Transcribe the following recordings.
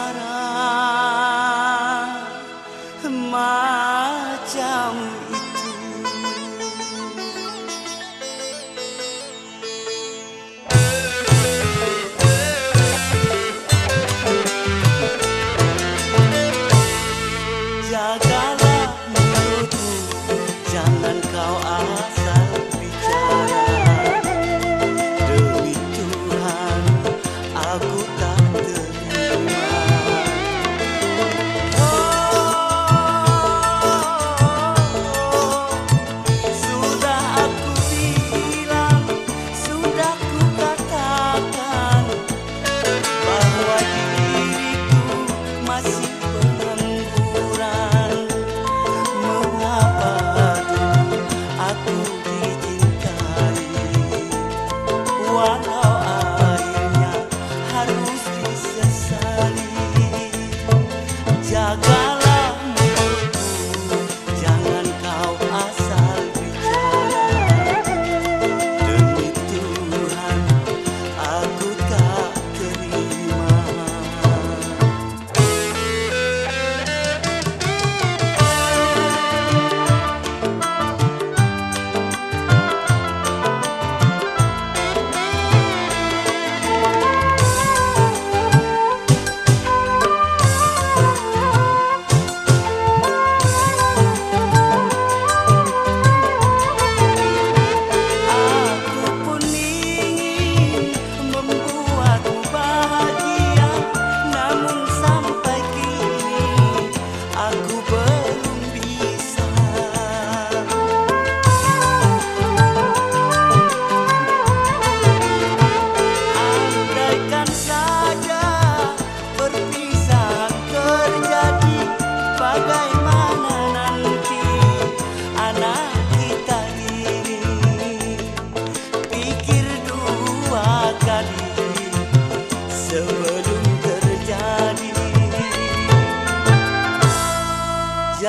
bicara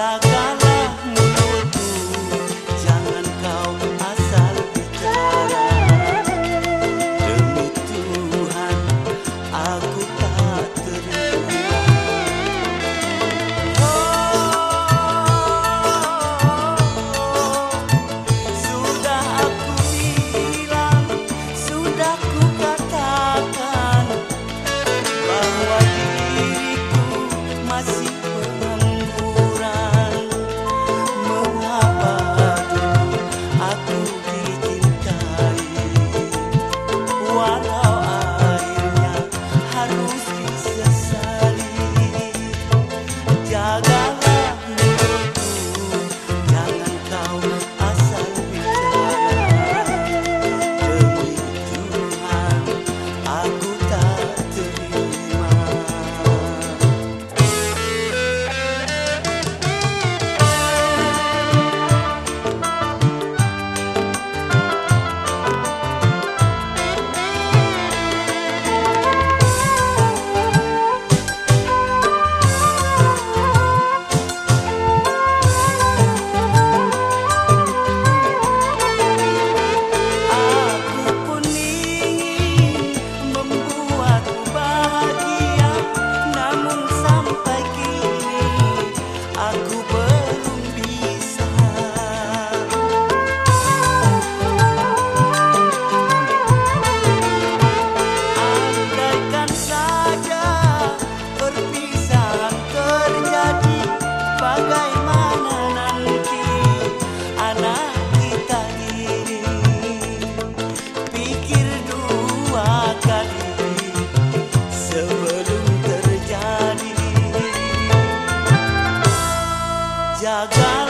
Santiago. जागा